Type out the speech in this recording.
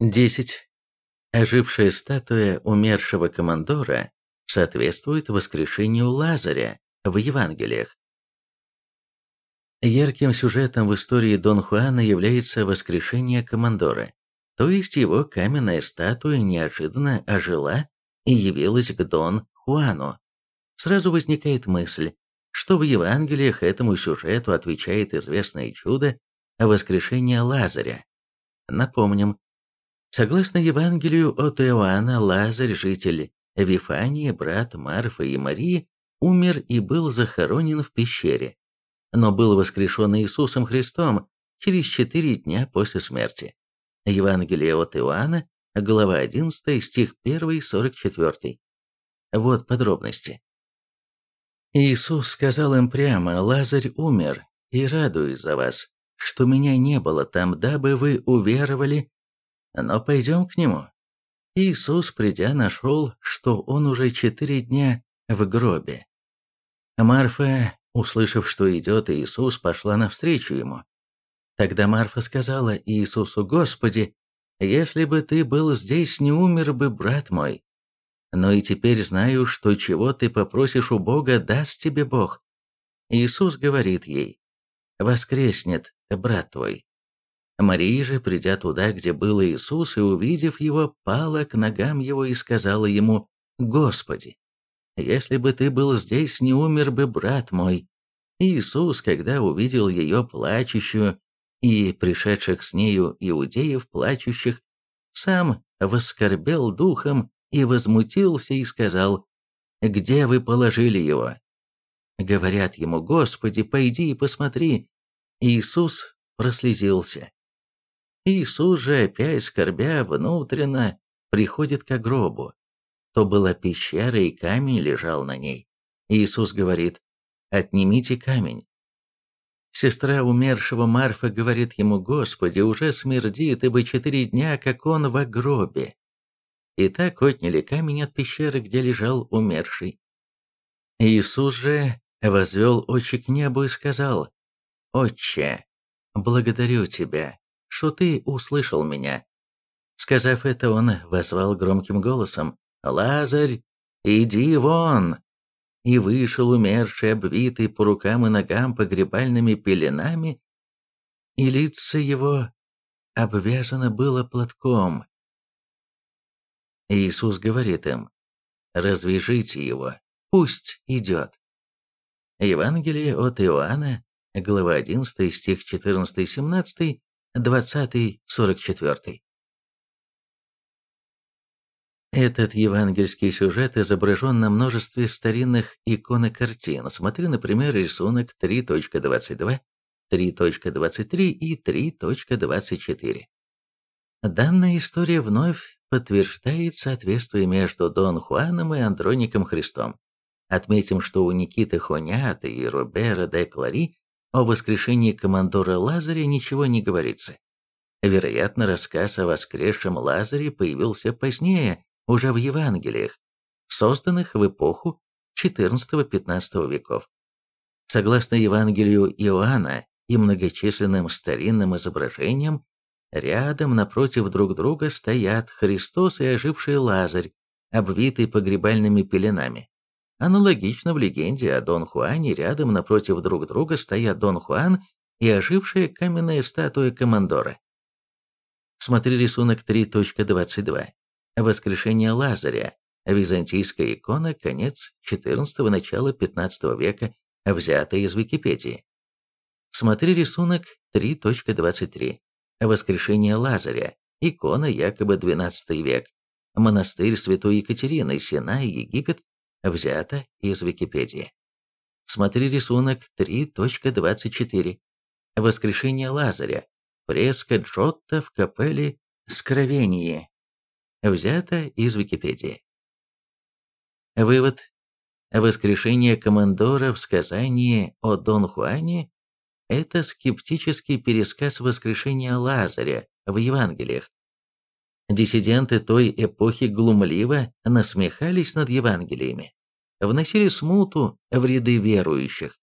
10. Ожившая статуя умершего командора соответствует воскрешению Лазаря в Евангелиях. Ярким сюжетом в истории Дон Хуана является воскрешение командора, то есть его каменная статуя неожиданно ожила и явилась к Дон Хуану. Сразу возникает мысль, что в Евангелиях этому сюжету отвечает известное чудо воскрешения Лазаря. Напомним, согласно Евангелию от Иоанна, Лазарь, житель Вифании, брат Марфы и Марии, умер и был захоронен в пещере, но был воскрешен Иисусом Христом через четыре дня после смерти. Евангелие от Иоанна, глава 11, стих 1, 44. Вот подробности. Иисус сказал им прямо, «Лазарь умер, и радуюсь за вас, что меня не было там, дабы вы уверовали, но пойдем к нему». Иисус, придя, нашел, что он уже четыре дня в гробе. Марфа, услышав, что идет Иисус, пошла навстречу ему. Тогда Марфа сказала Иисусу, «Господи, если бы ты был здесь, не умер бы брат мой. Но и теперь знаю, что чего ты попросишь у Бога, даст тебе Бог». Иисус говорит ей, «Воскреснет брат твой». Мария же, придя туда, где был Иисус, и увидев его, пала к ногам его и сказала ему, «Господи, если бы ты был здесь, не умер бы брат мой». Иисус, когда увидел ее плачущую и пришедших с нею иудеев плачущих, сам воскорбел духом и возмутился и сказал, «Где вы положили его?» Говорят ему, «Господи, пойди и посмотри». Иисус прослезился. Иисус же, опять скорбя внутренно, приходит к гробу. То была пещера, и камень лежал на ней. Иисус говорит, «Отнимите камень». Сестра умершего Марфа говорит ему, «Господи, уже смердит, ибо четыре дня, как он в гробе». И так отняли камень от пещеры, где лежал умерший. Иисус же возвел очи к небу и сказал, «Отче, благодарю Тебя, что ты услышал меня». Сказав это, он возвал громким голосом, «Лазарь, иди вон!» И вышел умерший, обвитый по рукам и ногам погребальными пеленами, и лицо его обвязано было платком. Иисус говорит им, «Развяжите его, пусть идет». Евангелие от Иоанна, глава 11, стих 14-17, 20-44. Этот евангельский сюжет изображен на множестве старинных икон и картин. Смотри, например, рисунок 3.22, 3.23 и 3.24. Данная история вновь подтверждает соответствие между Дон Хуаном и Андроником Христом. Отметим, что у Никиты Хонята и Робера де Клари о воскрешении командора Лазаря ничего не говорится. Вероятно, рассказ о воскресшем Лазаре появился позднее, уже в Евангелиях, созданных в эпоху XIV-XV веков. Согласно Евангелию Иоанна и многочисленным старинным изображениям, рядом напротив друг друга стоят Христос и оживший Лазарь, обвитый погребальными пеленами. Аналогично в легенде о Дон Хуане рядом напротив друг друга стоят Дон Хуан и ожившая каменная статуя командора. Смотри рисунок 3.22. Воскрешение Лазаря. Византийская икона, конец XIV – начало XV века, взятая из Википедии. Смотри рисунок 3.23. Воскрешение Лазаря. Икона якобы XII век. Монастырь Святой Екатерины, Синай, Египет, взято из Википедии. Смотри рисунок 3.24. Воскрешение Лазаря. Фреска Джотто в капелле Скровении. Взято из Википедии. Вывод. Воскрешение командора в сказании о Дон Хуане – это скептический пересказ воскрешения Лазаря в Евангелиях. Диссиденты той эпохи глумливо насмехались над Евангелиями, вносили смуту в ряды верующих.